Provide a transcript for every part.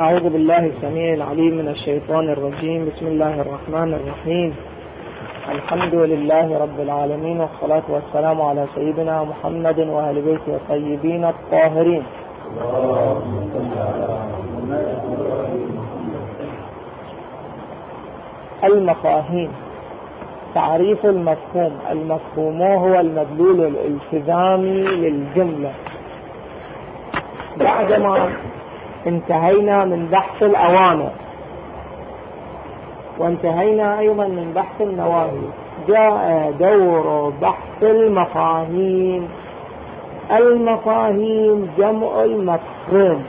أعوذ بالله السميع العليم من الشيطان الرجيم. بسم الله الرحمن الرحيم. الحمد لله رب العالمين والصلاة والسلام على سيدنا محمد وأهل بيته الطيبين الطاهرين. المفاهيم. تعريف المفهوم. المفهوم هو المدلول الالتزامي للجملة. بعدما انتهينا من بحث الأوامر. وانتهينا أيضا من بحث النواهي. جاء دور بحث المفاهيم. المفاهيم جمع المفهوم.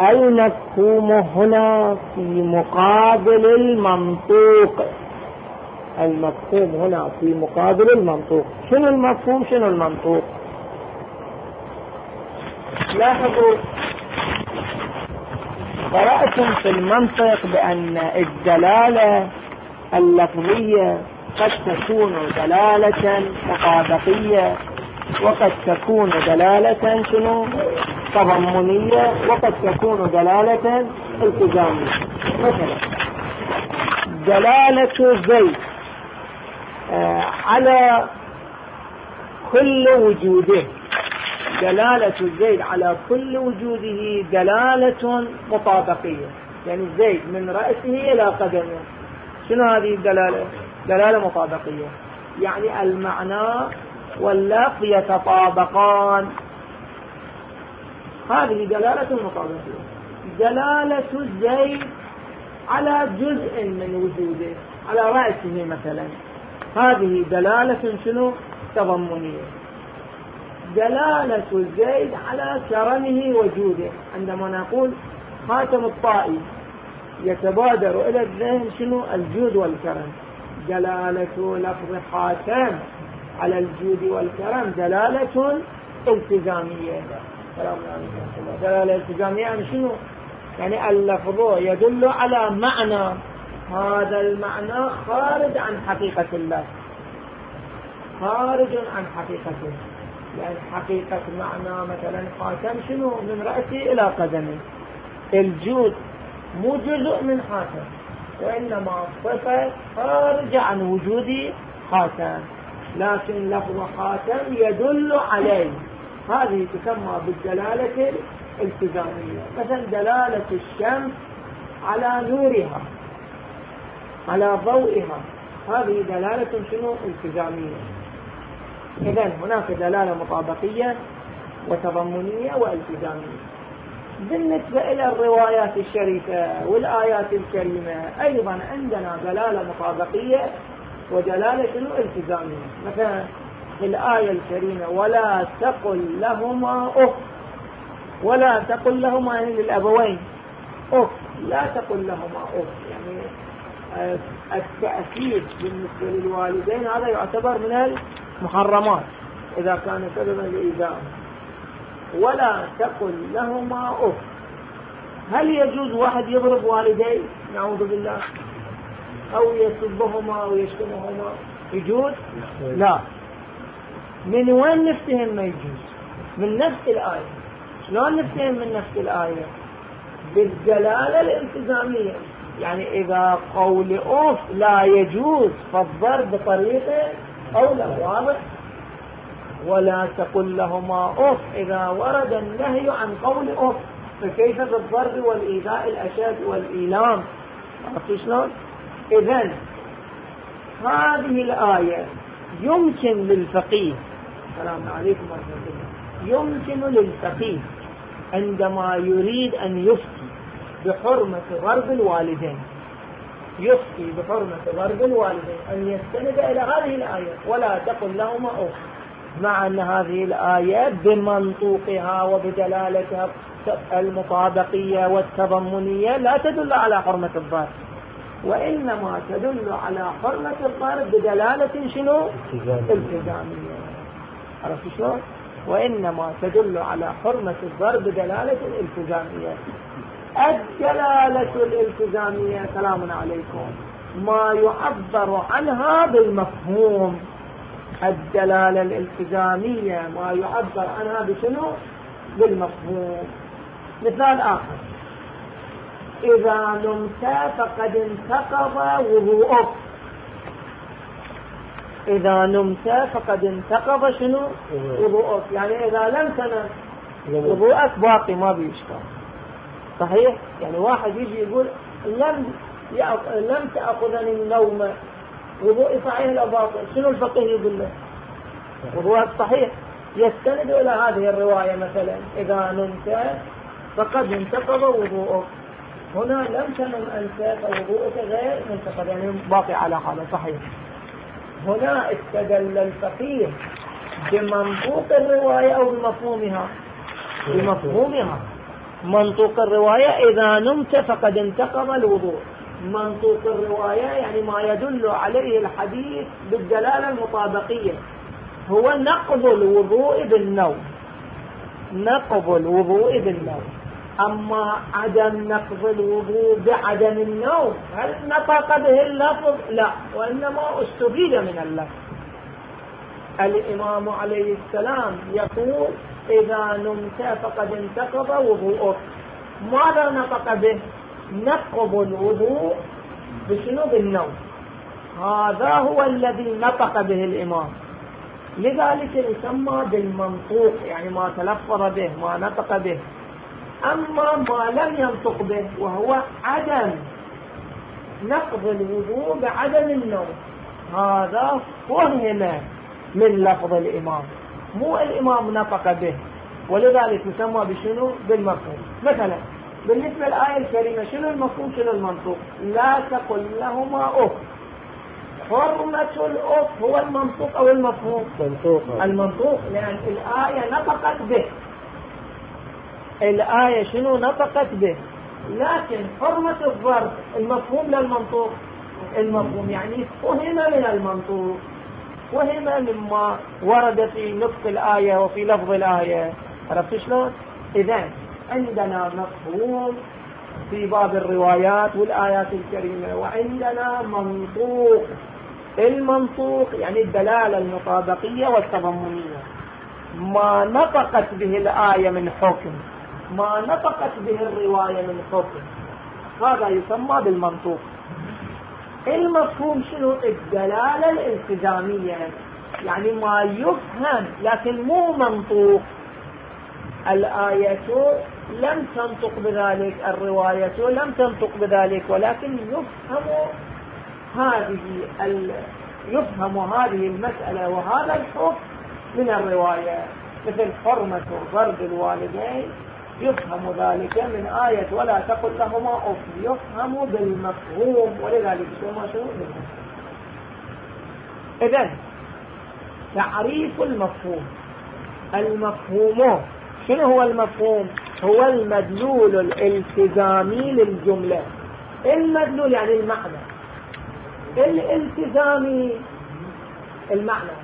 المفهوم هنا في مقابل المنطوق؟ المفهوم هنا في مقابل المنطوق. شنو المفهوم؟ شنو المنطوق؟ لاحظوا قرأتم في المنطق بأن الدلالة اللفظية قد تكون دلالة مطابقية وقد تكون دلالة شنو؟ تضمنية وقد تكون دلالة التزامية. مثلا دلالة زيد آه على كل وجوده. دلالة زيد على كل وجوده دلالة مطابقية. يعني زيد من رأسه إلى قدمه. شنو هذه الدلالة؟ دلالة مطابقية. يعني المعنى واللفظ يتطابقان. هذه دلالة مطابقية. دلالة زيد على جزء من وجوده على رأسه مثلا. هذه دلالة شنو؟ تضمنية. دلالة زيد على كرمه وجوده. عندما نقول خاتم الطائي يتبادر إلى الذهن شنو؟ الجود والكرم. دلالة لفظ خاتم على الجود والكرم دلالة التزامية. دلالة التزامية يعني شنو؟ يعني اللفظ يدل على معنى. هذا المعنى خارج عن حقيقة الله. خارج عن حقيقته يعني حقيقة معنى مثلا خاتم شنو؟ من رأسه إلى قدمه الجود مو جزء من خاتم وإنما صفة خارجة عن وجود خاتم لكن لفظ خاتم يدل عليه. هذه تسمى بالدلالة الالتزامية. مثلا دلالة الشمس على نورها على ضوئها. هذه دلالة شنو؟ التزامية. إذا هناك دلالة مطابقية وتضمنية والتزامية. بالنسبة إلى الروايات الشريفة والآيات الكريمة أيضا عندنا دلالة مطابقية ودلالة التزامية. مثلا في الآية الكريمة ولا تقل لهما أف ولا تقل لهما يعني للأبوين. أف لا تقل لهما أف يعني آه، التأفيف بالنسبة للوالدين هذا يعتبر من المحرمات إذا كان سببا لإيذائهم ولا تقل لهما أف. هل يجوز واحد يضرب والديه؟ نعوذ بالله. أو يسبهما أو يشتمهما. يجوز؟ لا. من وين نفتهم ما يجوز؟ من نفس الآية. شلون نفتهم من نفس الآية؟ بالدلالة الالتزامية. يعني إذا قول أوف لا يجوز فالضرب بطريقة أولى واضح ولا تقل لهما أوف إذا ورد النهي عن قول أوف فكيف بالضرب والإيذاء الأشد والإيلام؟ عرفت شلون؟ إذا هذه الآية يمكن للفقيه السلام عليكم ورحمة الله يمكن للفقيه عندما يريد أن يفتي بحرمة ضرب الوالدين. يفتي بحرمة ضرب الوالدين أن يستند إلى هذه الآية ولا تقل لهما أوف. مع أن هذه الآية بمنطوقها وبدلالتها المطابقية والتضمنية لا تدل على حرمة الضرب وإنما تدل على حرمة الضرب بدلالة شنو؟ التزامية. عرفت شلون؟ وإنما تدل على حرمة الضرب بدلالة الالتزامية. الدلالة الالتزامية سلام عليكم. ما يعبر عنها بالمفهوم. الدلالة الالتزامية ما يعبر عنها بشنو؟ بالمفهوم. مثال آخر. إذا نمت فقد انتقض وضوءك. إذا نمت فقد انتقض شنو؟ وضوءك. يعني إذا لم تنم وضوءك. باقي ما بيشكر صحيح؟ يعني واحد يجي يقول لم لم تأخذني النوم. وضوء صحيح لا باطل؟ شنو الفقيه يقول له؟ وضوءك صحيح. يستند إلى هذه الرواية مثلا إذا نمت فقد انتقض وضوءك هنا لم تنم أنت فوضوءك غير منتقض. يعني باقي على حاله صحيح. هنا استدل الفقيه بمنطوق الرواية أو بمفهومها. بمفهومها. منطوق الرواية إذا نمت فقد انتقض الوضوء. منطوق الرواية يعني ما يدل عليه الحديث بالدلالة المطابقية. هو نقض الوضوء بالنوم. نقض الوضوء بالنوم. أما عدم نقض الوضوء بعدم النوم هل نطق به اللفظ؟ لا وإنما استفيد من اللفظ. الإمام عليه السلام يقول إذا نمت فقد انتقض وضوءك. ماذا نطق به؟ نقض الوضوء بشنو؟ بالنوم. هذا هو الذي نطق به الإمام. لذلك يسمى بالمنطوق يعني ما تلفظ به ما نطق به. أما ما لم ينطق به وهو عدم نقض الوضوء بعدم النوم. هذا فهم من لفظ الإمام. مو الإمام نطق به. ولذلك يسمى بشنو؟ بالمفهوم. مثلا بالنسبة للآية الكريمة شنو المفهوم؟ شنو المنطوق؟ لا تقل لهما أف. حرمة الأف هو المنطوق أو المفهوم؟ منطوق. المنطوق لأن الآية نطقت به. الآية شنو نطقت به؟ لكن حرمة الظرف المفهوم للمنطوق المفهوم يعني فهم من المنطوق. فهم مما ورد في نطق الآية وفي لفظ الآية. عرفت شلون؟ إذا عندنا مفهوم في باب الروايات والآيات الكريمة وعندنا منطوق. المنطوق يعني الدلالة المطابقية والتضمنية. ما نطقت به الآية من حكم ما نطقت به الرواية من حكم. هذا يسمى بالمنطوق. المفهوم شنو؟ الدلالة الالتزامية. يعني ما يفهم لكن مو منطوق. الآية لم تنطق بذلك الرواية لم تنطق بذلك ولكن يفهم هذه ال... يفهم هذه المسألة وهذا الحكم من الرواية. مثل حرمة ضرب الوالدين يفهم ذلك من آية ولا تقل لهما أف. يفهم بالمفهوم ولذلك ما شو؟ إذا تعريف المفهوم. المفهوم شنو هو المفهوم؟ هو المدلول الالتزامي للجملة. المدلول يعني المعنى. الالتزامي المعنى.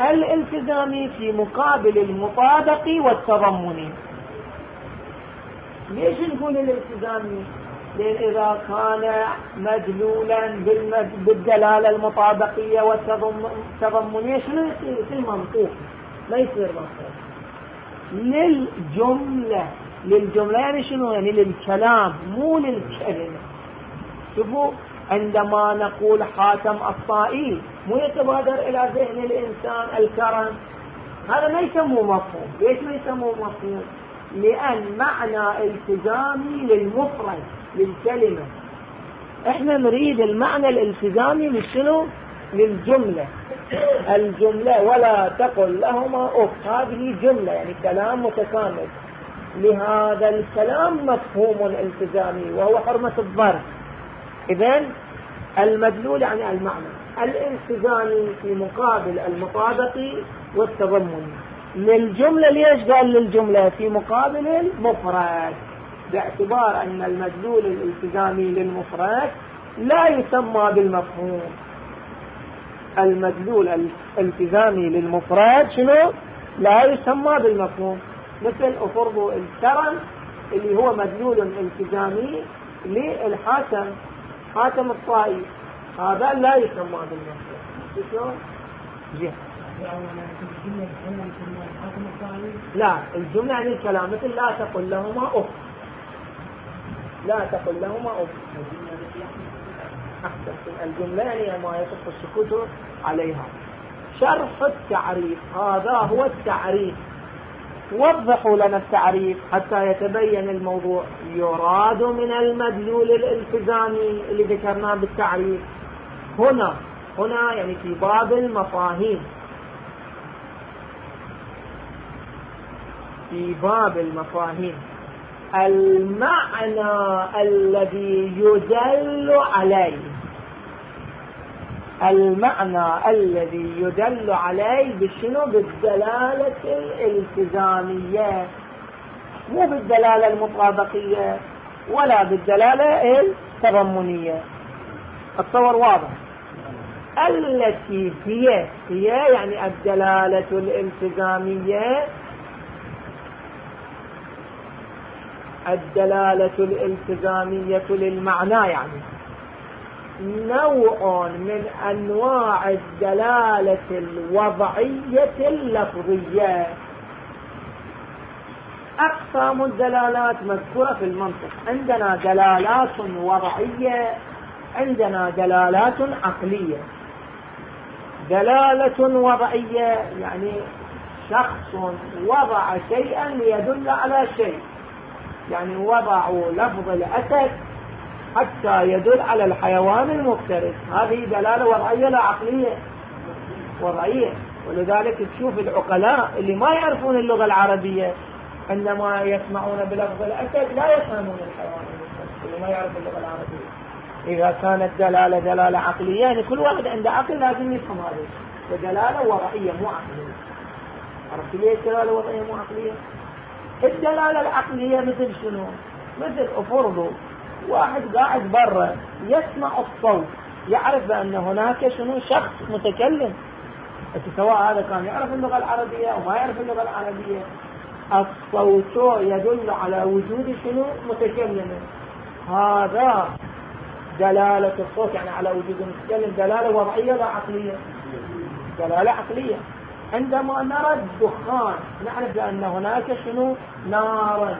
الالتزامي في مقابل المطابق والتضمن ليش نقول الالتزامي لأن إذا كان مدلولا بالدلالة المطابقية والتضمنية شنو يصير؟ يصير منطوق ما يصير منطوق للجملة للجملة يعني شنو؟ يعني للكلام مو للكلمة شوفوا عندما نقول حاتم الطائي مو يتبادر إلى ذهن الإنسان الكرم. هذا ما يسموه مفهوم. ليش ما يسموه مفهوم؟ لأن معنى التزامي للمفرد للكلمة. إحنا نريد المعنى الالتزامي لشنو؟ للجملة. الجملة ولا تقل لهما أف. هذه جملة يعني كلام متكامل. لهذا الكلام مفهوم التزامي وهو حرمة الضرب إذا المدلول يعني المعنى. الالتزامي في مقابل المطابق والتضمن. للجملة ليش قال للجملة في مقابل المفرد؟ باعتبار أن المدلول الالتزامي للمفرد لا يسمى بالمفهوم. المدلول الالتزامي للمفرد شنو؟ لا يسمى بالمفهوم. مثل أفرض الكرم اللي هو مدلول التزامي للحاكم. حاتم الطائي. هذا لا يسمى بالمفهوم شلون؟ لا الجملة يعني الكلام مثل لا تقل لهما أف. لا تقل لهما أف. الجملة يعني ما يصح السكوت عليها. شرح التعريف. هذا هو التعريف. وضحوا لنا التعريف حتى يتبين الموضوع. يراد من المدلول الالتزامي اللي ذكرناه بالتعريف. هنا هنا يعني في باب المفاهيم. في باب المفاهيم. المعنى الذي يدل عليه. المعنى الذي يدل عليه بشنو؟ بالدلالة الالتزامية. مو بالدلالة المطابقية ولا بالدلالة التضمنية. التصور واضح. التي هي هي يعني الدلالة الالتزامية. الدلالة الالتزامية للمعنى يعني. نوع من أنواع الدلالة الوضعية اللفظية. أقسام الدلالات مذكورة في المنطق. عندنا دلالات وضعية عندنا دلالات عقلية. دلالة وضعية يعني شخص وضع شيئا ليدل على شيء. يعني وضعوا لفظ الأسد حتى يدل على الحيوان المفترس. هذه دلالة وضعية لا عقلية. وضعية. ولذلك تشوف العقلاء اللي ما يعرفون اللغة العربية عندما يسمعون بلفظ الأسد لا يفهمون الحيوان المفترس اللي ما يعرف اللغة العربية. إذا كانت دلالة دلالة عقلية يعني كل واحد عنده عقل لازم يفهم هذا. فدلالة وضعية مو عقلية. عرفت ليش دلالة وضعية مو عقلية؟ الدلالة العقلية مثل شنو؟ مثل أفرضوا واحد قاعد برا يسمع الصوت يعرف بأن هناك شنو شخص متكلم. سواء هذا كان يعرف اللغة العربية أو ما يعرف اللغة العربية الصوت يدل على وجود شنو متكلم. هذا دلالة الصوت يعني على وجود المتكلم. دلالة وضعية لا عقلية؟ دلالة عقلية. عندما نرى الدخان نعرف بأن هناك شنو؟ نارا.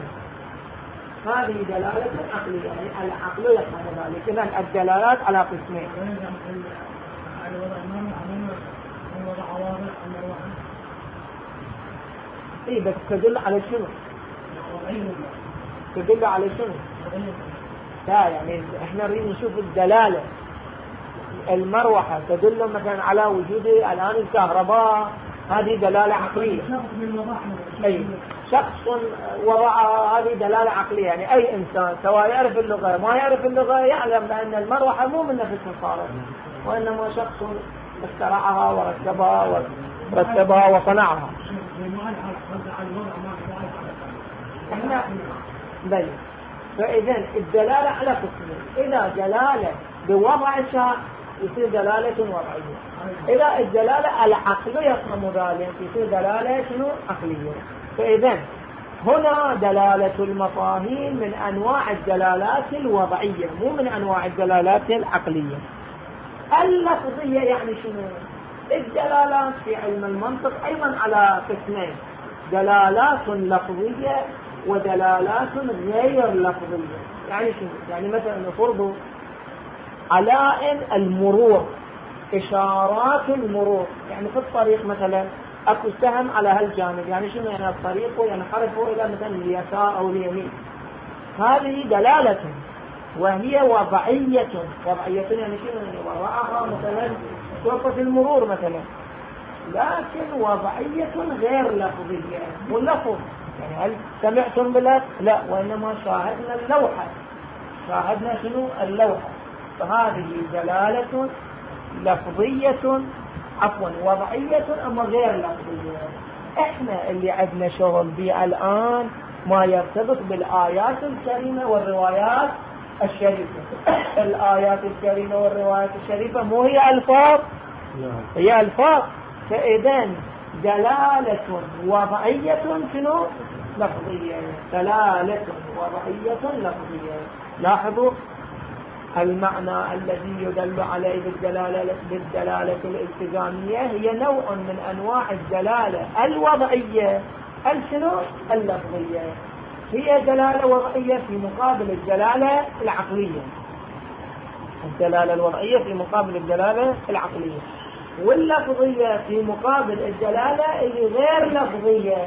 هذه دلالة عقلية يعني العقل يفهم ذلك إذا الدلالات على قسمين إي بس تدل على شنو؟ تدل على شنو؟ لا يعني إحنا نريد نشوف الدلالة المروحة تدل مثلا على وجود الآن الكهرباء هذه دلالة عقلية أي شخص وضع هذه دلالة عقلية. يعني أي إنسان سواء يعرف اللغة ما يعرف اللغة يعلم بأن المروحة مو من نفس الخارج وإنما شخص اخترعها وركبها ورتبها وصنعها. فإذا الدلالة على قسمين إذا دلالة بوضع شيء يصير دلالة وضعية. إذا الدلالة العقلية يفهم ذلك يصير دلالة؟ شنو؟ عقلية. فإذا هنا دلالة المفاهيم من أنواع الدلالات الوضعية مو من أنواع الدلالات العقلية. اللفظية يعني شنو؟ الدلالات في علم المنطق أيضا على قسمين دلالات لفظية ودلالات غير لفظية. يعني شنو؟ يعني مثلا فرض علائم المرور. إشارات المرور. يعني في الطريق مثلا أكو سهم على هالجانب. يعني شنو يعني الطريق؟ ينحرف إلى مثلا اليسار أو اليمين. هذه دلالة وهي وضعية. وضعية يعني شنو يعني؟ وضعها مثلا شرطة المرور مثلا. لكن وضعية غير لفظية. واللفظ يعني هل سمعتم بلفظ؟ لا. وإنما شاهدنا اللوحة. شاهدنا شنو؟ اللوحة. فهذه دلالة لفظية عفوا وضعية أما غير لفظية. إحنا اللي عندنا شغل به الآن ما يرتبط بالآيات الكريمة والروايات الشريفة. الآيات الكريمة والروايات الشريفة مو هي ألفاظ؟ هي ألفاظ. فإذا دلالة وضعية شنو؟ لفظية. دلالة وضعية لفظية. لاحظوا؟ المعنى الذي يدل عليه بالدلالة, بالدلالة الالتزامية هي نوع من أنواع الدلالة الوضعية. الشنو اللفظية. هي دلالة وضعية في مقابل الدلالة العقلية. الدلالة الوضعية في مقابل الدلالة العقلية. واللفظية في مقابل الدلالة اللي غير لفظية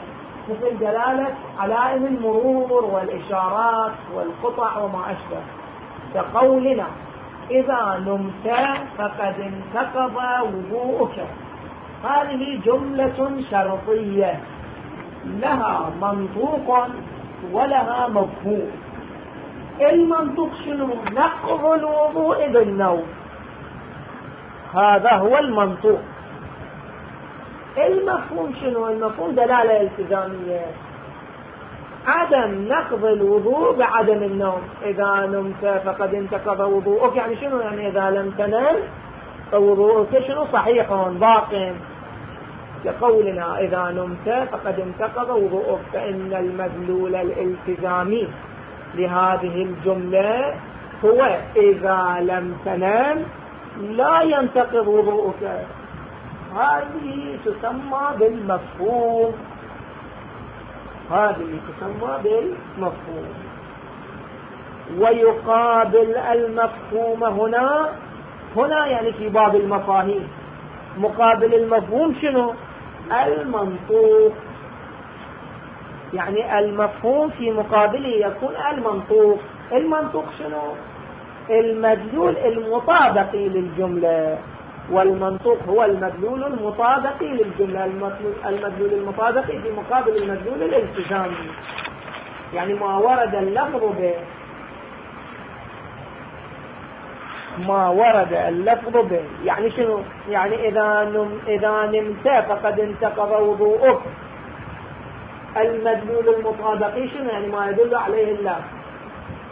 مثل دلالة علائم المرور والإشارات والقطع وما أشبه. كقولنا إذا نمت فقد انتقض وضوءك هذه جملة شرطية لها منطوق ولها مفهوم. المنطوق شنو؟ نقض الوضوء بالنوم. هذا هو المنطوق. المفهوم شنو؟ المفهوم دلالة إلتزامية. عدم نقض الوضوء بعدم النوم. إذا نمت فقد انتقض وضوءك. يعني شنو يعني إذا لم تنم فوضوءك شنو؟ صحيح باق كقولنا إذا نمت فقد انتقض وضوءك. فإن المدلول الالتزامي لهذه الجملة هو إذا لم تنم لا ينتقض وضوءك. هذه تسمى بالمفهوم. هذه تسمى بالمفهوم. ويقابل المفهوم هنا. هنا يعني في باب المفاهيم. مقابل المفهوم شنو؟ المنطوق. يعني المفهوم في مقابله يكون المنطوق. المنطوق شنو؟ المدلول المطابقي للجملة. والمنطوق هو المدلول المطابقي للجملة المدلول المطابقي في مقابل المدلول الالتزامي يعني ما ورد اللفظ به ما ورد اللفظ به يعني شنو؟ يعني إذا نم إذا نمت فقد انتقض وضوءك. المدلول المطابقي شنو؟ يعني ما يدل عليه اللفظ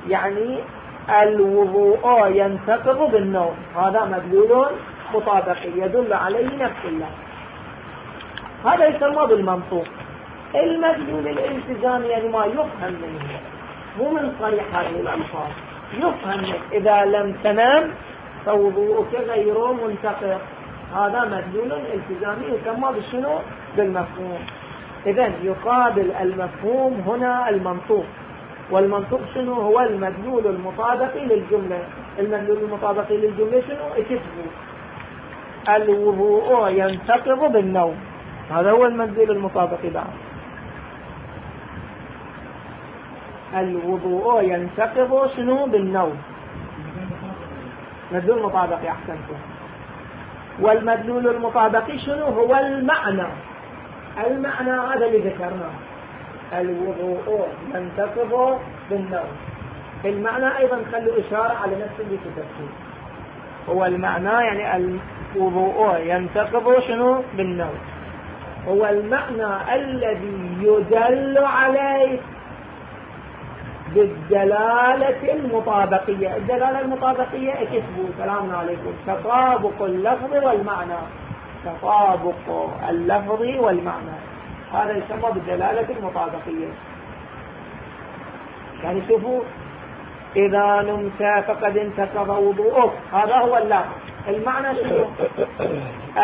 يعني الوضوء ينتقض بالنوم. هذا مدلول مطابقي يدل عليه نفس الله. هذا يسمى بالمنطوق. المدلول الالتزامي يعني ما يفهم منه. مو من صريح هذه الألفاظ يفهم منه. إذا لم تنام فوضوءك غير منتقض هذا مدلول التزامي يسمى بشنو؟ بالمفهوم. إذا يقابل المفهوم هنا المنطوق. والمنطوق شنو؟ هو المدلول المطابقي للجملة. المدلول المطابقي للجملة شنو؟ اكتبوا الوضوء ينتقض بالنوم. هذا هو المدلول المطابقي بعد الوضوء ينتقض شنو؟ بالنوم. مدلول مطابقي أحسنتم. والمدلول المطابقي شنو؟ هو المعنى. المعنى هذا اللي ذكرناه الوضوء ينتقض بالنوم. المعنى أيضا خلوا إشارة على نفس اللي كتبته هو المعنى يعني الوضوء ينتقض شنو؟ بالنوم. هو المعنى الذي يدل عليه بالدلالة المطابقية. الدلالة المطابقية اكتبوا. سلام عليكم. تطابق اللفظ والمعنى. تطابق اللفظ والمعنى. هذا يسمى بالدلالة المطابقية. يعني شوفوا إذا نمت فقد انتقض وضوءك هذا هو اللفظ. المعنى شنو؟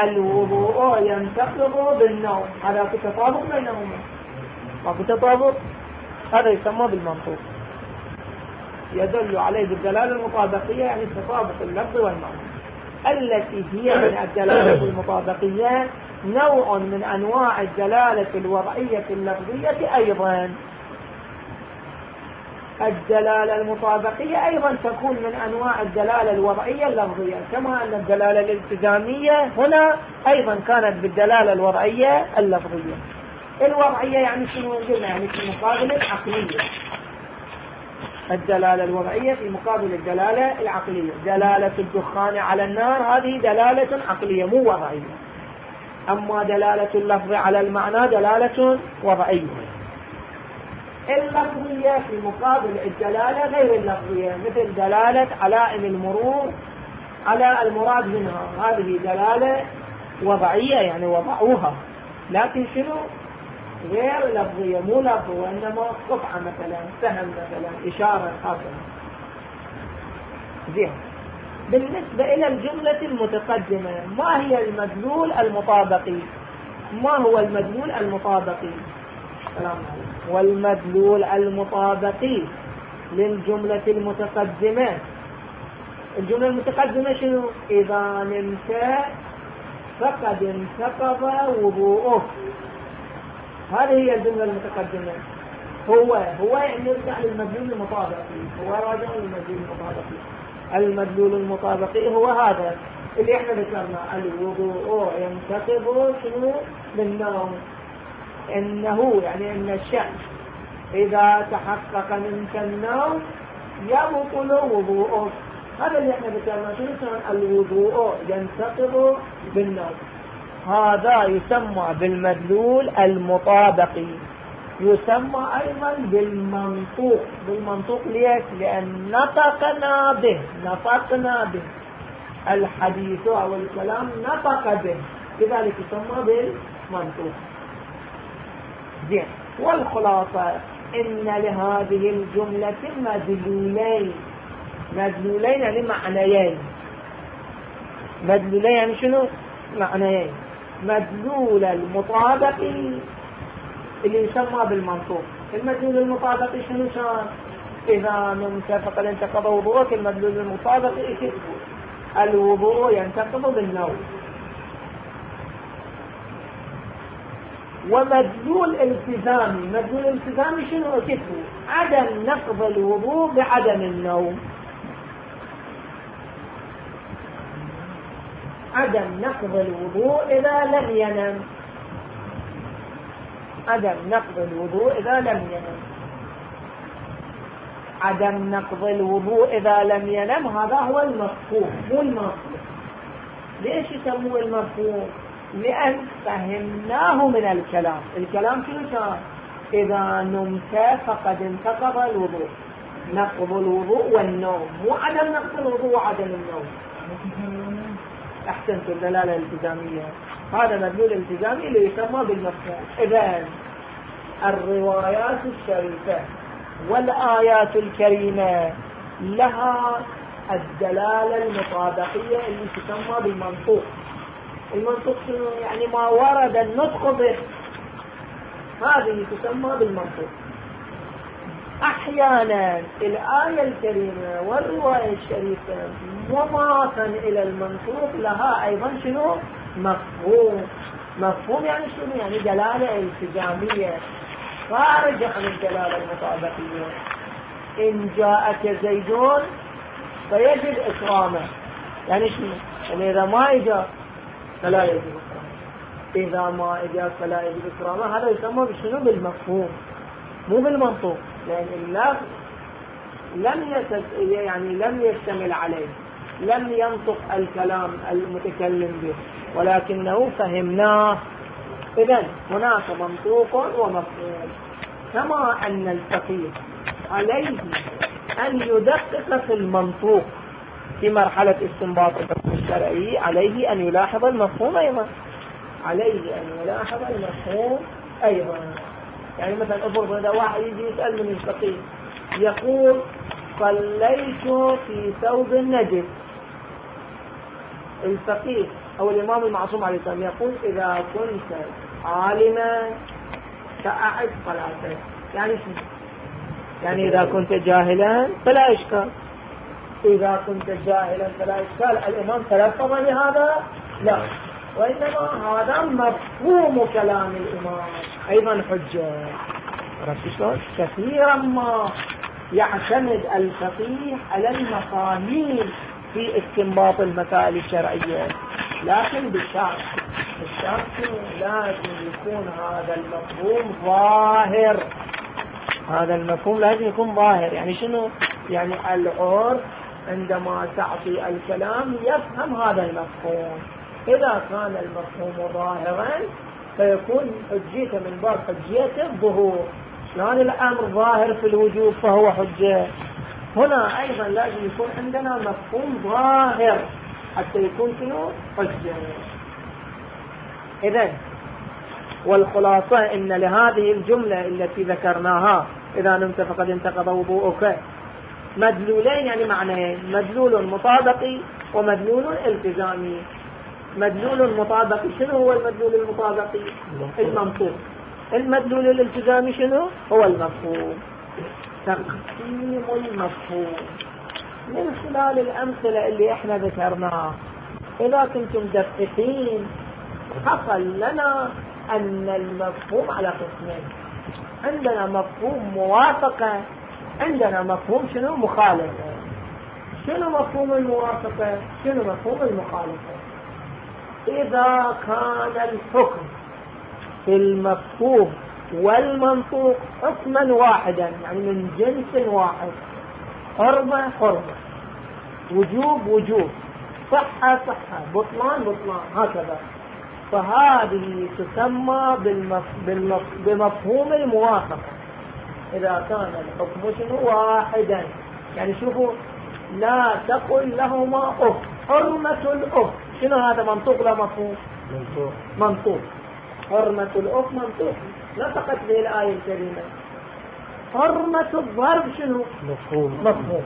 الوضوء ينتقض بالنوم. هذا في تطابق بينهما. ما في تطابق؟ هذا يسمى بالمنطوق يدل عليه بالدلالة المطابقية يعني تطابق اللفظ والمعنى. التي هي من الدلالة المطابقية نوع من أنواع الدلالة الوضعية اللفظية أيضا. الدلالة المطابقية أيضا تكون من أنواع الدلالة الوضعية اللفظية كما أن الدلالة الالتزامية هنا أيضا كانت بالدلالة الوضعية اللفظية. الوضعية يعني شنو؟ قلنا يعني في مقابل العقلية. الدلالة الوضعية في مقابل الدلالة العقلية. دلالة الدخان على النار هذه دلالة عقلية مو وضعية. أما دلالة اللفظ على المعنى دلالة وضعية. اللفظية في مقابل الدلالة غير اللفظية مثل دلالة علائم المرور على المراد منها هذه دلالة وضعية يعني وضعوها. لكن شنو؟ غير لفظية مو لفظ وإنما قطعة مثلا سهم مثلا إشارة هكذا زين. بالنسبة إلى الجملة المتقدمة ما هي المدلول المطابقي؟ ما هو المدلول المطابقي؟ السلام عليكم. والمدلول المطابقي للجملة المتقدمة. الجملة المتقدمة شنو؟ إذا نمت فقد انتقض وضوءه. هذه هي الجملة المتقدمة. هو هو يعني يرجع للمدلول المطابقي. هو راجع للمدلول المطابقي. المدلول المطابقي هو هذا. اللي إحنا ذكرنا الوضوء ينتقض شنو؟ بالنوم إنه يعني إن الشخص إذا تحقق منك النوم يبطل وضوءه هذا اللي إحنا ذكرناه شنو كان الوضوء. ينتقض بالنوم. هذا يسمى بالمدلول المطابقي يسمى أيضا بالمنطوق. بالمنطوق ليش؟ لأن نطقنا به. نطقنا به. الحديث أو الكلام نطق به. لذلك يسمى بالمنطوق. زين. والخلاصة إن لهذه الجملة مدلولين. مدلولين يعني معنيين. مدلولين يعني شنو؟ معنيين. مدلول المطابقي اللي يسمى بالمنطوق. المدلول المطابقي شنو كان إذا نمت فقد انتقض وضوءك المدلول المطابقي الوضوء ينتقض بالنوم. ومدلول التزامي. مدلول التزامي شنو؟ كتبه عدم نقض الوضوء بعدم النوم. عدم نقض الوضوء إذا لم ينم. عدم نقض الوضوء إذا لم ينم. عدم نقض الوضوء إذا لم ينم هذا هو المفهوم مو المفهوم. ليش يسموه المفهوم؟ لأن فهمناه من الكلام. الكلام شنو كان إذا نمت فقد انتقض الوضوء. نقض الوضوء والنوم. مو عدم نقض الوضوء وعدم النوم. أحسنت الدلالة الالتزامية هذا مدلول التزامي اللي يسمى بالمفهوم. إذا الروايات الشريفة والآيات الكريمة لها الدلالة المطابقية اللي تسمى بالمنطوق. المنطوق شنو يعني ما ورد النطق به. هذه تسمى بالمنطوق أحيانا الآية الكريمة والرواية الشريفة مضافا إلى المنطوق لها أيضا شنو؟ مفهوم. مفهوم يعني شنو؟ يعني دلالة التزاميه خارج عن الدلالة المطابقية. إن جاءك زيدون فيجب اكرامه يعني شنو؟ يعني إذا ما اجى فلا يجب إكرامه. إذا ما اجى فلا يجب إكرامه. هذا يسمى بشنو؟ بالمفهوم. مو بالمنطوق. لأن اللفظ لم يعني لم يشتمل عليه. لم ينطق الكلام المتكلم به. ولكنه فهمناه. إذا هناك منطوق ومفهوم. كما أن الفقيه عليه أن يدقق في المنطوق في مرحلة استنباط الحكم الشرعي عليه أن يلاحظ المفهوم أيضا. عليه أن يلاحظ المفهوم أيضا. يعني مثلا افرض هذا واحد يجي يسأل من الفقيه يقول صليت في ثوب النجس. الفقيه أو الإمام المعصوم عليه السلام يقول إذا كنت عالما فأعد صلاتك يعني شنو؟ يعني إذا كنت جاهلا فلا أشكال. إذا كنت جاهلا فلا إشكال. الإمام تلفظ بهذا لا. وإنما هذا مفهوم كلام الإمام. أيضا حجة. عرفت شلون؟ كثيرا ما يعتمد الفقيه على المفاهيم في استنباط المسائل الشرعية. لكن بالشرط الشرط لازم يكون هذا المفهوم ظاهر. هذا المفهوم لازم يكون ظاهر. يعني شنو؟ يعني العرف عندما تعطي الكلام يفهم هذا المفهوم. إذا كان المفهوم ظاهرا فيكون حجيته من باب حجية الظهور. شلون الأمر ظاهر في الوجوب فهو حجة. هنا أيضا لازم يكون عندنا مفهوم ظاهر حتى يكون شنو؟ حجة. إذا والخلاصة إن لهذه الجملة التي ذكرناها إذا نمت فقد انتقض وضوءك. مدلولين يعني معنيين مدلول مطابقي ومدلول التزامي. مدلول مطابقي شنو هو المدلول المطابقي المنطوق. المدلول الالتزامي شنو؟ هو المفهوم. تقسيم المفهوم. من خلال الأمثلة اللي إحنا ذكرناها إذا كنتم مدققين حصل لنا أن المفهوم على قسمين. عندنا مفهوم موافقة عندنا مفهوم شنو مخالفة. شنو مفهوم الموافقة؟ شنو مفهوم المخالفة؟ إذا كان الحكم في المفهوم والمنطوق حكما واحدا يعني من جنس واحد. حرمة حرمة. وجوب وجوب. صحة صحة. بطلان بطلان. هكذا. فهذه تسمى بالمف... بالمف... بمفهوم الموافقة. إذا كان الحكم شنو؟ واحدا. يعني شوفوا لا تقل لهما أف. حرمة الأف. شنو هذا؟ منطوق لا مفهوم؟ منطوق. منطوق. حرمة الأف منطوق. نطقت به الآية الكريمة. حرمة الضرب شنو؟ مفهوم. مفهوم.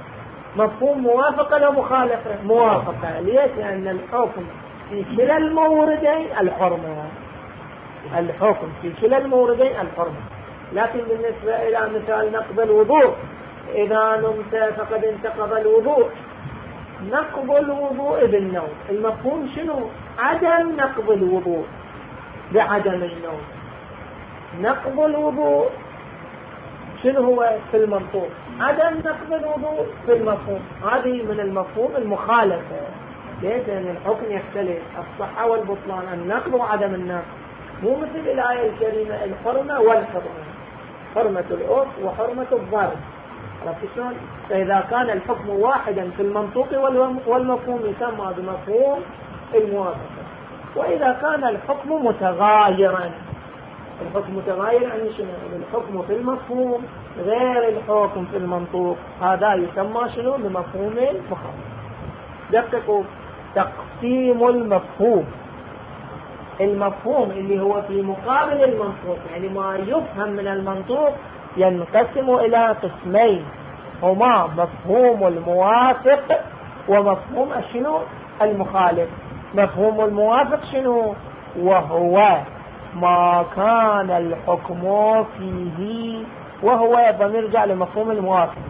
مفهوم موافقة لا مخالفة؟ موافقة. ليش؟ لأن الحكم في كلا الموردين الحرمة. الحكم في كلا الموردين الحرمة. لكن بالنسبة إلى مثال نقض الوضوء إذا نمت فقد انتقض الوضوء. نقض الوضوء بالنوم المفهوم شنو؟ عدم نقض الوضوء بعدم النوم. نقض الوضوء شنو هو في المنطوق عدم نقض الوضوء في المفهوم. هذه من المفهوم المخالفة. ليش؟ لأن الحكم يختلف. الصحة والبطلان النقض وعدم النقض. مو مثل الآية الكريمة الحرمة والحرمة. حرمة الأرض وحرمة الضرب عرفت شلون؟ فإذا كان الحكم واحدا في المنطوق والمفهوم يسمى بمفهوم الموافقة وإذا كان الحكم متغايرا الحكم متغاير يعني شنو؟ الحكم في المفهوم غير الحكم في المنطوق هذا يسمى شنو؟ بمفهوم مخالف دققوا تقسيم المفهوم المفهوم اللي هو في مقابل المنطوق يعني ما يفهم من المنطوق ينقسم إلى قسمين هما مفهوم الموافق ومفهوم شنو؟ المخالف. مفهوم الموافق شنو؟ وهو ما كان الحكم فيه وهو يرجع لمفهوم الموافق.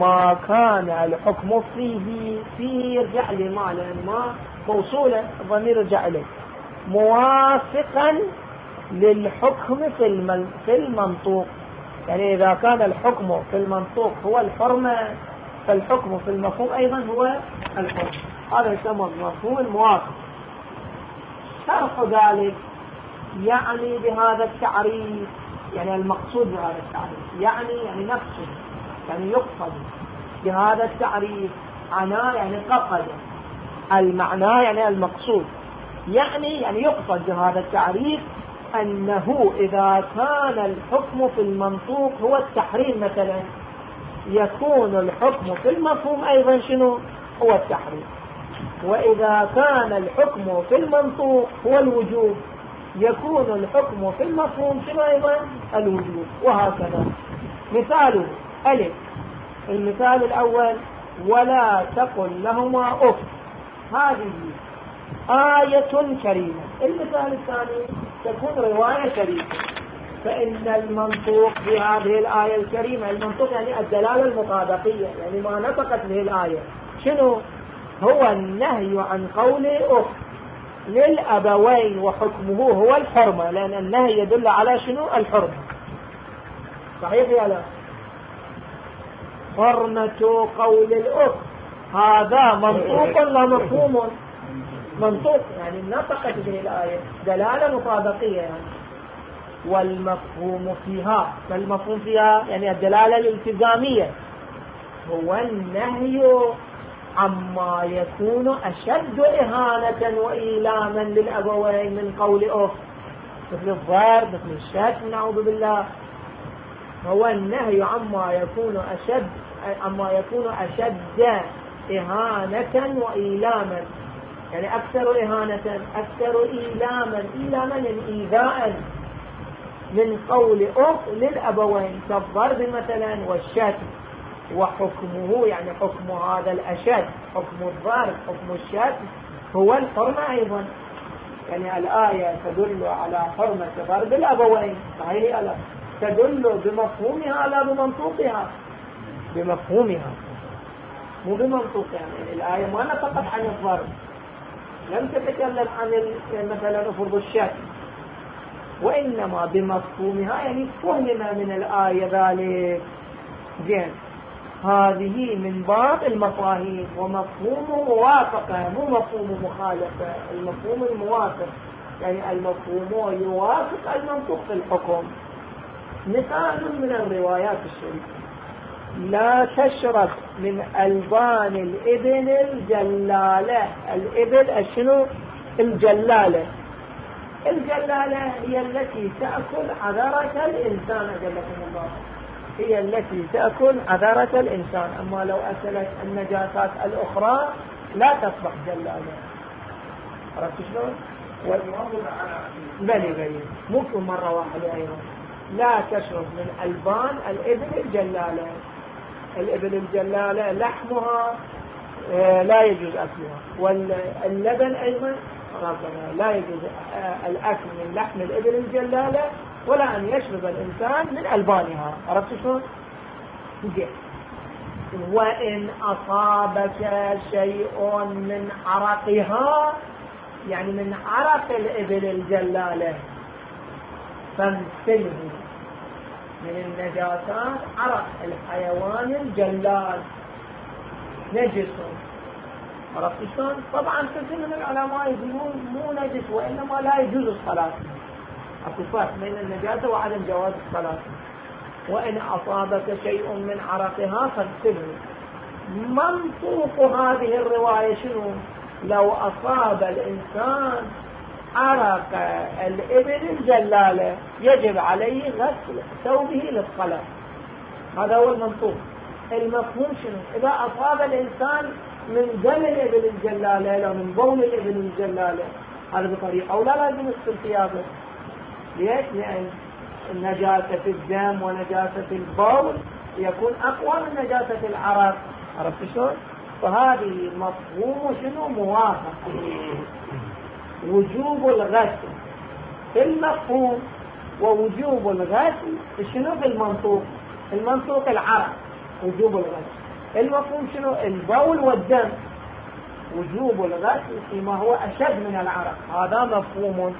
ما كان الحكم فيه فيه يرجع لما لأن ما موصولة يرجع إليه موافقا للحكم في في المنطوق. يعني إذا كان الحكم في المنطوق هو الحرمة فالحكم في المفهوم أيضا هو الحرمة هذا يسمى المفهوم الموافق شرح ذلك يعني بهذا التعريف يعني المقصود بهذا التعريف يعني يعني نفسه يعني يقصد بهذا التعريف عنا يعني قصد. المعنى يعني المقصود. يعني يعني يقصد بهذا التعريف أنه إذا كان الحكم في المنطوق هو التحريم مثلا يكون الحكم في المفهوم أيضا شنو؟ هو التحريم. وإذا كان الحكم في المنطوق هو الوجوب يكون الحكم في المفهوم شنو أيضا؟ الوجوب. وهكذا. مثاله ألف. المثال الأول ولا تقل لهما أف. هذه آية كريمة. المثال الثاني تكون رواية شريفة فإن المنطوق في هذه الآية الكريمة المنطوق يعني الدلالة المطابقية يعني ما نطقت به الآية. شنو؟ هو النهي عن قول أخ للأبوين وحكمه هو الحرمة لأن النهي يدل على شنو؟ الحرمة. صحيح يا لا؟ حرمة قول الأخ. هذا منطوق لا مفهوم؟ منطوق يعني نطقت به الآية. دلالة مطابقية. يعني والمفهوم فيها ما المفهوم فيها يعني الدلالة الالتزامية. هو النهي عما يكون أشد إهانة وإيلاما للأبوين من قول أف مثل الضرب مثل الشتم نعوذ بالله. هو النهي عما يكون أشد عما يكون أشد إهانة وإيلاما. يعني أكثر إهانة أكثر إيلاما إيلاما يعني إيذاء من قول أخ للأبوين كالضرب مثلا والشتم وحكمه يعني حكم هذا الأشد حكم الضرب حكم الشتم هو الحرمة أيضا. يعني الآية تدل على حرمة ضرب الأبوين صحيح لا؟ تدل بمفهومها لا بمنطوقها. بمفهومها مو بمنطوقها. يعني الآية ما نطقت عن الضرب. لم تتكلم عن مثلا افرض الشك وإنما بمفهومها يعني فهم من الآية ذلك. زين. هذه من باب المفاهيم ومفهوم موافقة مو مفهوم مخالفة المفهوم الموافق. يعني المفهوم يوافق المنطق في الحكم. مثال من الروايات الشريفة. لا تشرب من ألبان الإبل الجلالة. الإبل شنو؟ الجلالة. الجلالة هي التي تأكل عذرة الإنسان أجلكم الله. هي التي تأكل عذرة الإنسان. أما لو أكلت النجاسات الأخرى لا تصبح جلالة. عرفت شلون؟ بلي بلي. مو مرة واحدة أيضا لا تشرب من ألبان الإبل الجلالة. الإبل الجلالة لحمها آه، لا يجوز أكلها. واللبن أيضا لا يجوز آه، الأكل من لحم الإبل الجلالة ولا أن يشرب الإنسان من ألبانها. عرفت شلون؟ وإن أصابك شيء من عرقها يعني من عرق الإبل الجلالة فامسله من النجاسات عرق الحيوان الجلال. نجس. عرفت شلون؟ طبعا كثير من العلماء يقولون مو نجس وإنما لا يجوز الصلاة. أكو فرق بين النجاسة وعدم جواز الصلاة. وإن أصابك شيء من عرقها فاغسله. منطوق هذه الرواية شنو؟ لو أصاب الإنسان عرق الإبل الجلالة يجب عليه غسل ثوبه للصلاة هذا هو المنطوق. المفهوم شنو؟ إذا أصاب الإنسان من دم الإبل الجلالة لو من بول الإبل الجلالة هذا بطريقة لا لازم يغسل ثيابه. ليش؟ لأن نجاسة الدم ونجاسة البول يكون أقوى من نجاسة العرق عرفت شلون؟ فهذه مفهوم شنو؟ موافق. وجوب الغسل. في المفهوم ووجوب الغسل شنو في المنطوق؟ المنطوق العرق وجوب الغسل. المفهوم شنو؟ البول والدم. وجوب الغسل فيما هو أشد من العرق هذا مفهوم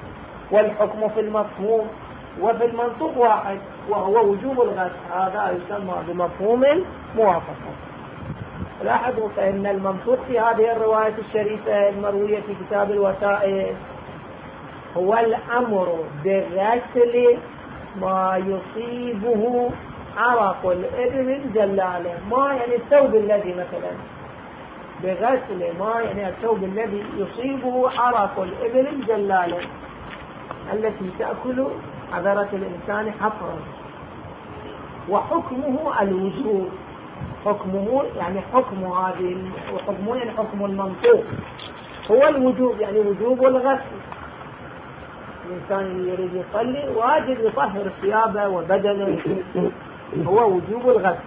والحكم في المفهوم وفي المنطوق واحد وهو وجوب الغسل. هذا يسمى بمفهوم الموافقة لاحظوا فإن المنطوق في هذه الرواية الشريفة المروية في كتاب الوسائل هو الأمر بغسل ما يصيبه عرق الإبل الجلالة ما يعني الثوب الذي مثلا؟ بغسل. ما يعني الثوب الذي يصيبه عرق الإبل الجلالة التي تأكل عذرة الإنسان حفرا. وحكمه الوجوب حكمه يعني حكم هذه وحكمه يعني حكم المنطوق. هو الوجوب يعني وجوب الغسل. الإنسان اللي يريد يصلي واجب يطهر ثيابه وبدنه. هو وجوب الغسل.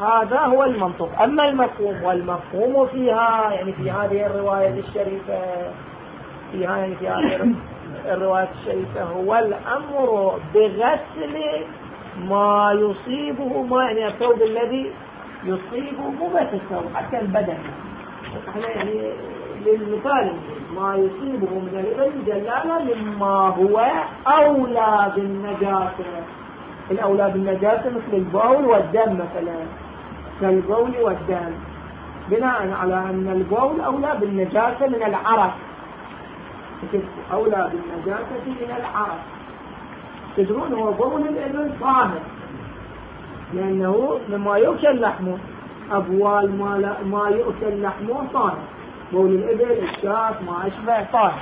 هذا هو المنطوق. أما المفهوم والمفهوم فيها يعني في هذه الرواية الشريفة فيها يعني في هذه الرواية الشريفة هو الأمر بغسل ما يصيبه ما يعني الثوب الذي يصيبه مو بس الثوب حتى البدن. إحنا يعني للمثال ما يصيبه من الإبل جلاله مما هو أولى بالنجاسة الأولى بالنجاسة مثل البول والدم مثلا. كالبول والدم. بناء على أن البول أولى بالنجاسة من العرق. أولى بالنجاسة من العرق. تدرون هو بول الإبل طاهر لأنه مما يؤكل لحمه أبوال ما, ما يؤكل لحمه طاهر. بول الإبل الشاة ما أشبه طاهر.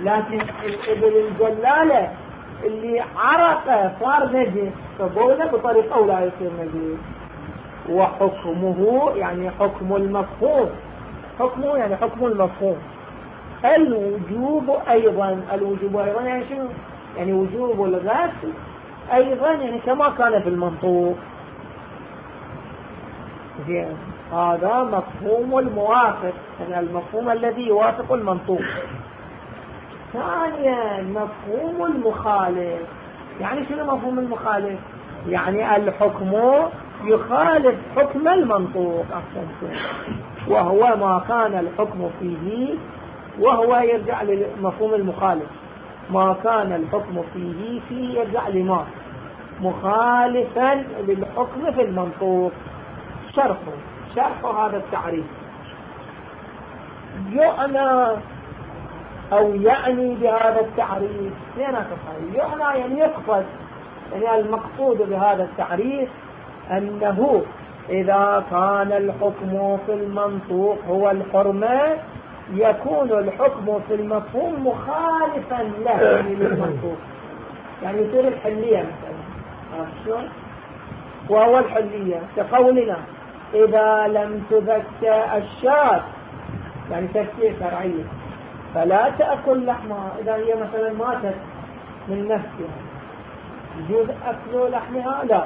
لكن الإبل الجلالة اللي عرقة صار نجس فبوله بطريقة ولا يصير نجس وحكمه يعني حكم المفهوم. حكمه يعني حكم المفهوم. الوجوب أيضا الوجوب أيضا يعني شنو؟ يعني وجوب الغسل أيضا يعني كما كان في المنطوق. زين. هذا مفهوم الموافق. يعني المفهوم الذي يوافق المنطوق. ثانيا مفهوم المخالف. يعني شنو مفهوم المخالف؟ يعني الحكم يخالف حكم المنطوق. وهو ما كان الحكم فيه وهو يرجع لمفهوم المخالف. ما كان الحكم فيه فيه يرجع لما مخالفا للحكم في المنطوق. شرحه شرح هذا التعريف. يعنى أو يعني بهذا التعريف. يعنى يعني يقصد يعني المقصود بهذا التعريف أنه إذا كان الحكم في المنطوق هو الحرمة يكون الحكم في المفهوم مخالفا له للمنطوق يعني يصير الحلية مثلا؟ وهو الحلية كقولنا إذا لم تذكى الشاة يعني تذكية شرعية فلا تأكل لحمها إذا هي مثلا ماتت من نفسها يجوز أكل لحمها؟ لا.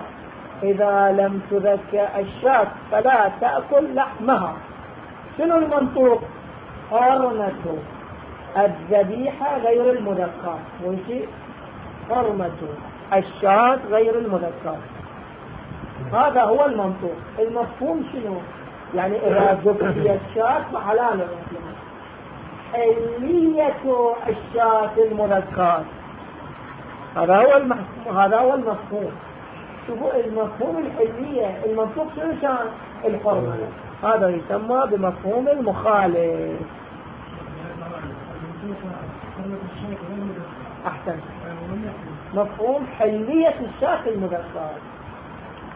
إذا لم تذكى الشاة فلا تأكل لحمها. شنو المنطوق؟ حرمة الذبيحة غير المذكر وشي حرمة. الشاة غير المذكر هذا هو المنطوق. المفهوم شنو؟ يعني إذا ذكي الشاة فحلال. حلية الشاة المذكر هذا هو المفهوم هذا هو المفهوم. شوفوا المفهوم الحلية. المنطوق شنو كان الحرمة. هذا يسمى بمفهوم المخالف. أحسن. مفهوم حلية الشاة المذكر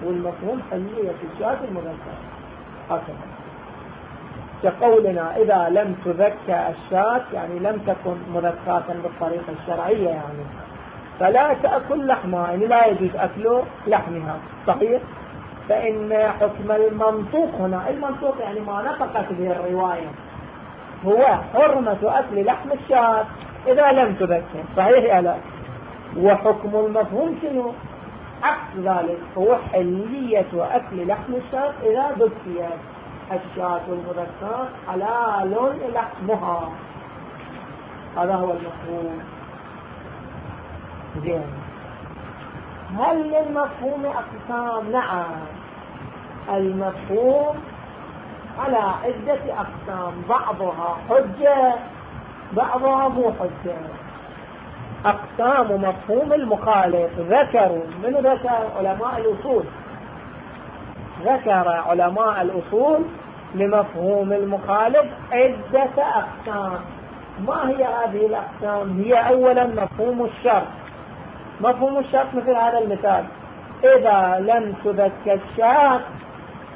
والمفهوم حلية الشاة المذكر هكذا كقولنا إذا لم تذكى الشاة يعني لم تكن مذكاة بالطريقة الشرعية يعني فلا تأكل لحمها يعني لا يجوز أكل لحمها. صحيح؟ فإن حكم المنطوق هنا المنطوق يعني ما نطقت به الرواية. هو حرمة أكل لحم الشاة. إذا لم تذكر صحيح يا لا؟ وحكم المفهوم شنو؟ عكس ذلك هو حلية أكل لحم الشاة إذا ذكيت الشاة المذكر حلال لحمها. هذا هو المفهوم. زين. هل للمفهوم أقسام؟ نعم. المفهوم على عدة أقسام بعضها حجة بعضها مو حجة. أقسام مفهوم المخالف ذكروا من ذكر علماء الأصول؟ ذكر علماء الأصول لمفهوم المخالف عدة أقسام. ما هي هذه الأقسام؟ هي أولا مفهوم الشرط مفهوم الشرط مثل هذا المثال. إذا لم تذكى الشاة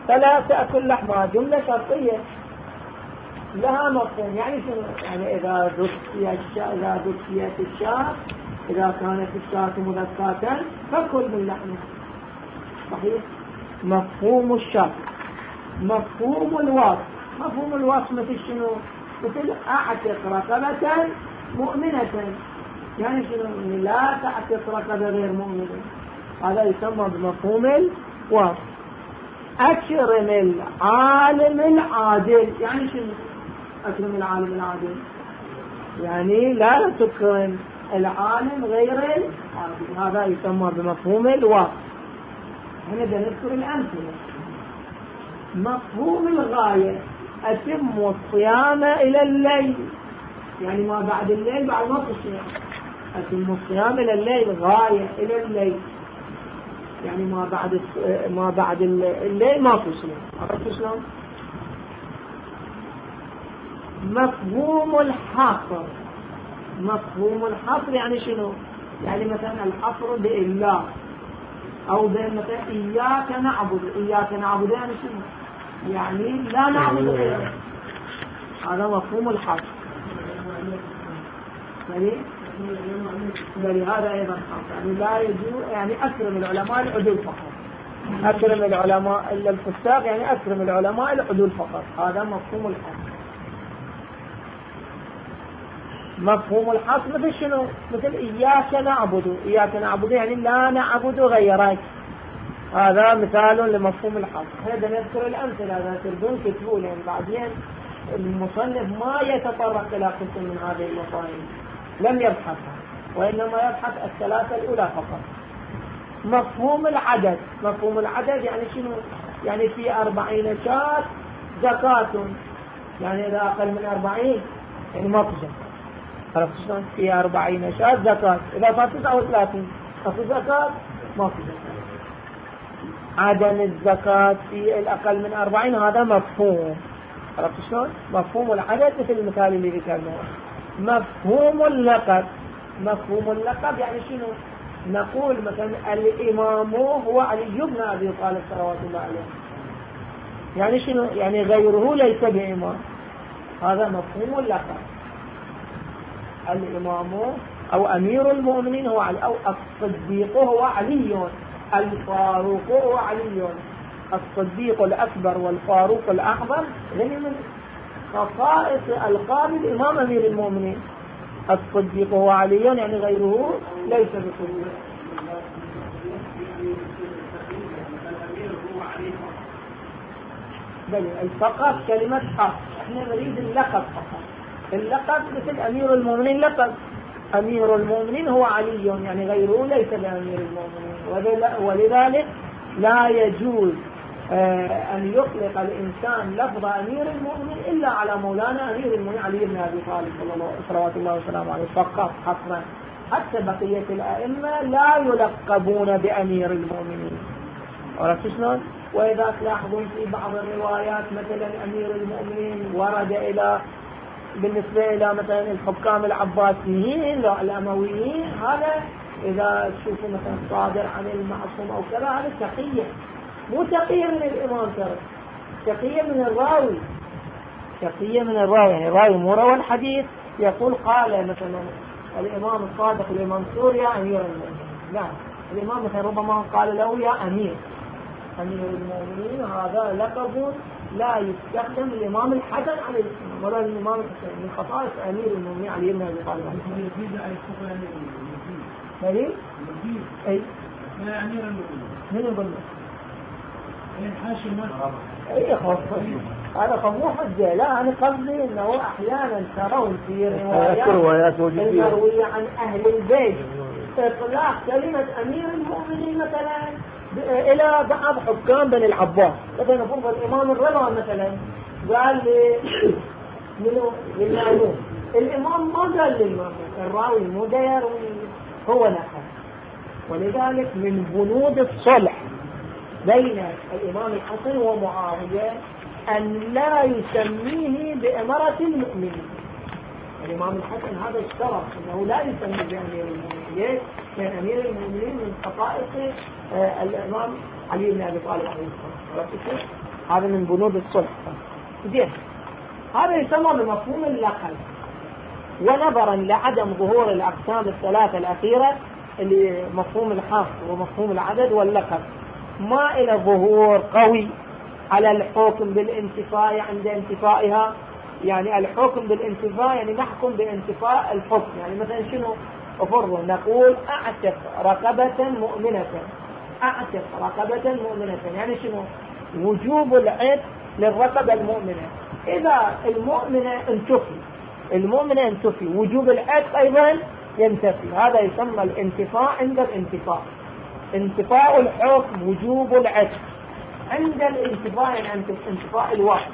فلا تأكل لحمها جملة شرطية. لها مفهوم. يعني شنو؟ يعني إذا ذكي إذا ذكيت الشاة إذا كانت الشاة مذكاة فكل من لحمها صحيح؟ مفهوم الشرط. مفهوم الوصف. مفهوم الوصف مثل شنو؟ مثل أعتق رقبة مؤمنة. يعني شنو؟ لا تعتق رقبة غير مؤمنة هذا يسمى بمفهوم الوصف أكرم العالم العادل يعني شنو؟ أكرم العالم العادل يعني لا تكرم العالم غير العادل. هذا يسمى بمفهوم الوصف هنا نذكر الأمثلة. مفهوم الغاية. أتم الصيام إلى الليل. يعني ما بعد الليل بعد ما الصيام أتم الصيام إلى الليل غاية إلى الليل. يعني ما بعد ما بعد الليل ما في صيام. عرفت شلون؟ مفهوم الحصر مفهوم الحصر يعني شنو؟ يعني مثلا الحصر بالله أو بين مثلا إياك نعبد. إياك نعبد يعني شنو؟ يعني لا نعبد. هذا مفهوم الحصر يعني هذا أيضا حق يعني لا يجوز يعني أكرم العلماء العدول فقط. أكرم العلماء إلا الفساق يعني أكرم العلماء العدول فقط. هذا مفهوم الحق مفهوم الحصر مثل شنو؟ مثل إياك نعبد. إياك نعبد يعني لا نعبد غيرك. هذا مثال لمفهوم الحصر هذا نذكر الأمثلة. هذا تردون كتبوا لهم بعدين المصنف ما يتطرق إلى قسم من هذه المصائب لم يبحثها وإنما يبحث الثلاثة الأولى فقط. مفهوم العدد مفهوم العدد يعني شنو؟ يعني في أربعين شاة زكاة يعني إذا أقل من أربعين يعني ما في زكاة. عرفت شلون؟ في أربعين شاة زكاة. إذا صار تسعة وثلاثين في زكاة ما في زكاة. عدم الزكاة في الأقل من أربعين هذا مفهوم. عرفت شلون؟ مفهوم العدد مثل المثال اللي ذكرناه. مفهوم اللقب. مفهوم اللقب يعني شنو؟ نقول مثلا الإمام هو علي بن أبي طالب صلوات الله عليه. يعني شنو؟ يعني غيره ليس بإمام. هذا مفهوم اللقب. الإمام أو أمير المؤمنين هو علي أو الصديق هو علي. الفاروق هو علي. الصديق الأكبر والفاروق الأعظم من خصائص ألقاب الإمام أمير المؤمنين. الصديق هو علي يعني غيره ليس بصديق. بل فقط كلمة حق. إحنا نريد اللقب فقط. اللقب مثل أمير المؤمنين لقب. أمير المؤمنين هو علي يعني غيره ليس بأمير المؤمنين. ولذلك لا يجوز أن يطلق الإنسان لفظ أمير المؤمنين إلا على مولانا أمير المؤمنين علي بن أبي طالب صلوات الله وسلامه عليه. فقط حصرا حتى بقية الأئمة لا يلقبون بأمير المؤمنين. عرفت شلون؟ وإذا تلاحظون في بعض الروايات مثلا أمير المؤمنين ورد إلى بالنسبة إلى مثلا الحكام العباسيين الأمويين هذا إذا تشوفوا مثلا صادر عن المعصوم أو كذا هذا تقية مو تقية من الإمام ترى. تقية من الراوي. تقية من الراوي يعني الراوي مو روى الحديث يقول قال مثلا الإمام الصادق الإمام سوريا أمير المؤمنين. لا الإمام مثلا ربما قال له يا أمير. أمير المؤمنين هذا لقب لا يستخدم الإمام الحسن عليه السلام ولا الإمام الحسن من خصائص أمير المؤمنين علي بن أبي طالب. عليه أي من أمير المؤمنين. من يقول اي خلاص هذا مو حجة لا أنا قصدي أنه أحيانا ترون في روايات المروية عن أهل البيت. إطلاق كلمة أمير المؤمنين مثلا إلى بعض حكام بني العباس. مثلا فرض الإمام الرضا مثلا. قال لي منو؟ للمأمون الإمام ما قال للمأمون الراوي مو يروي هو نحن ولذلك من بنود الصلح بين الإمام الحسن ومعاوية أن لا يسميه بإمارة المؤمنين الإمام الحسن هذا اشترط أنه لا يسمي بأمير المؤمنين؟ لأن أمير المؤمنين من خصائص آه الإمام علي بن أبي طالب عليه الصلاة هذا من بنود الصلح. زين. هذا يسمى بمفهوم اللقب. ونظرا لعدم ظهور الأقسام الثلاثة الأخيرة اللي مفهوم الحصر ومفهوم العدد واللقب. ما إلى ظهور قوي على الحكم بالانتفاء عند انتفائها. يعني الحكم بالانتفاء يعني نحكم بانتفاء الحكم. يعني مثلا شنو؟ أفرض نقول أعتق رقبة مؤمنة. أعتق رقبة مؤمنة. يعني شنو؟ وجوب العتق للرقبة المؤمنة. إذا المؤمنة انتفي المؤمنة انتفي وجوب العتق أيضا ينتفي. هذا يسمى الانتفاء عند الانتفاء انتفاء الحكم وجوب العتق عند الانتفاء يعني عند انتفاء الوصف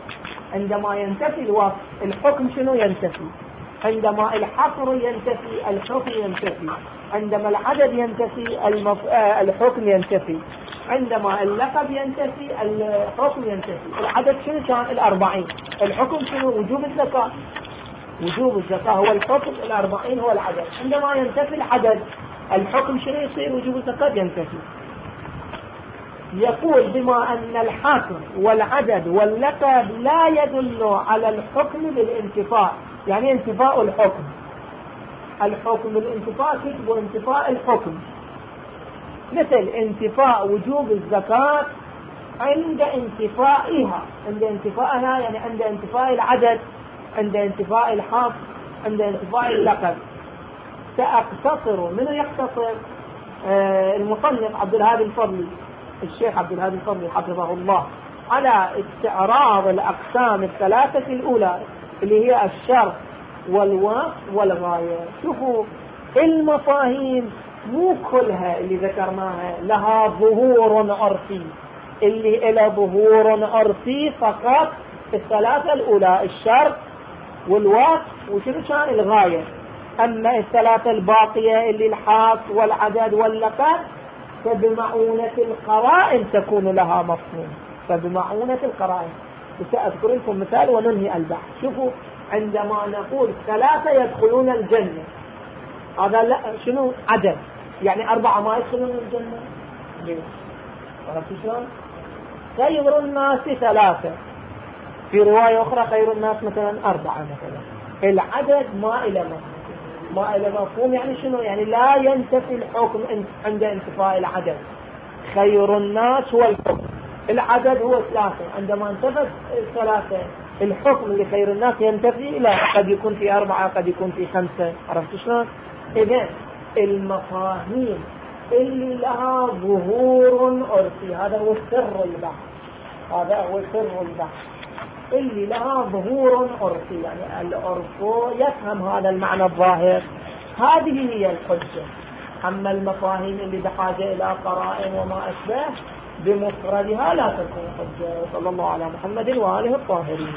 عندما ينتفي الوصف الحكم شنو ينتفي؟ عندما الحصر ينتفي الحكم ينتفي. عندما العدد ينتفي المف... آه الحكم ينتفي. عندما اللقب ينتفي الحكم ينتفي. العدد شنو كان؟ الأربعين. الحكم شنو؟ وجوب الزكاة. وجوب الزكاة هو الحكم الأربعين هو العدد. عندما ينتفي العدد الحكم شنو يصير؟ وجوب الزكاة ينتفي يقول بما أن الحاكم والعدد واللقب لا يدل على الحكم بالانتفاء. يعني انتفاء الحكم. الحكم بالانتفاء كتب انتفاء الحكم. مثل انتفاء وجوب الزكاة عند انتفائها. عند انتفائها يعني عند انتفاء العدد عند انتفاء الحاف عند انتفاء اللقب. سأقتصر من يقتصر؟ آه المصنف عبد الهادي الفضلي الشيخ عبد الهادي الفضلي حفظه الله على استعراض الأقسام الثلاثة الأولى اللي هي الشرط والوقت والغاية. شوفوا المفاهيم مو كلها اللي ذكرناها لها ظهور عرفي. اللي لها ظهور عرفي فقط الثلاثة الأولى الشرط والوقت وشنو كان؟ الغاية. أما الثلاثة الباقية اللي الحاص والعدد واللقب فبمعونة القرائن تكون لها مفهوم. فبمعونة القرائن. سأذكر لكم مثال وننهي البحث. شوفوا عندما نقول ثلاثة يدخلون الجنة هذا لا شنو؟ عدد. يعني أربعة ما يدخلون الجنة؟ ليش عرفت شلون؟ خير الناس ثلاثة. في رواية أخرى خير الناس مثلا أربعة مثلا. العدد ما إلى مفهوم. ما إلى مفهوم يعني شنو؟ يعني لا ينتفي الحكم عند انتفاء العدد. خير الناس هو الحكم. العدد هو ثلاثة. عندما انتفت ثلاثة الحكم لخير الناس ينتفي إلى قد يكون في أربعة قد يكون في خمسة. عرفت شلون؟ إذا المفاهيم اللي لها ظهور عرفي هذا هو سر البحث. هذا هو سر البحث. اللي لها ظهور عرفي يعني العرف يفهم هذا المعنى الظاهر. هذه هي الحجة. أما المفاهيم اللي بحاجة إلى قرائن وما أشبه بمفردها لا تكون حجة. وصلى الله على محمد وآله الطاهرين.